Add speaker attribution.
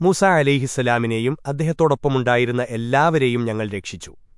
Speaker 1: മൂസ അലിഹിസലാമിനെയും അദ്ദേഹത്തോടൊപ്പമുണ്ടായിരുന്ന എല്ലാവരെയും ഞങ്ങൾ രക്ഷിച്ചു.